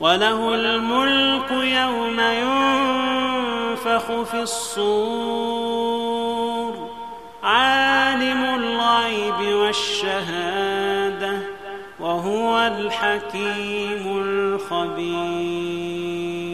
وله الملك يوم ينفخ في الصور. عالم الغيب والشهادة وهو الحكيم الخبير.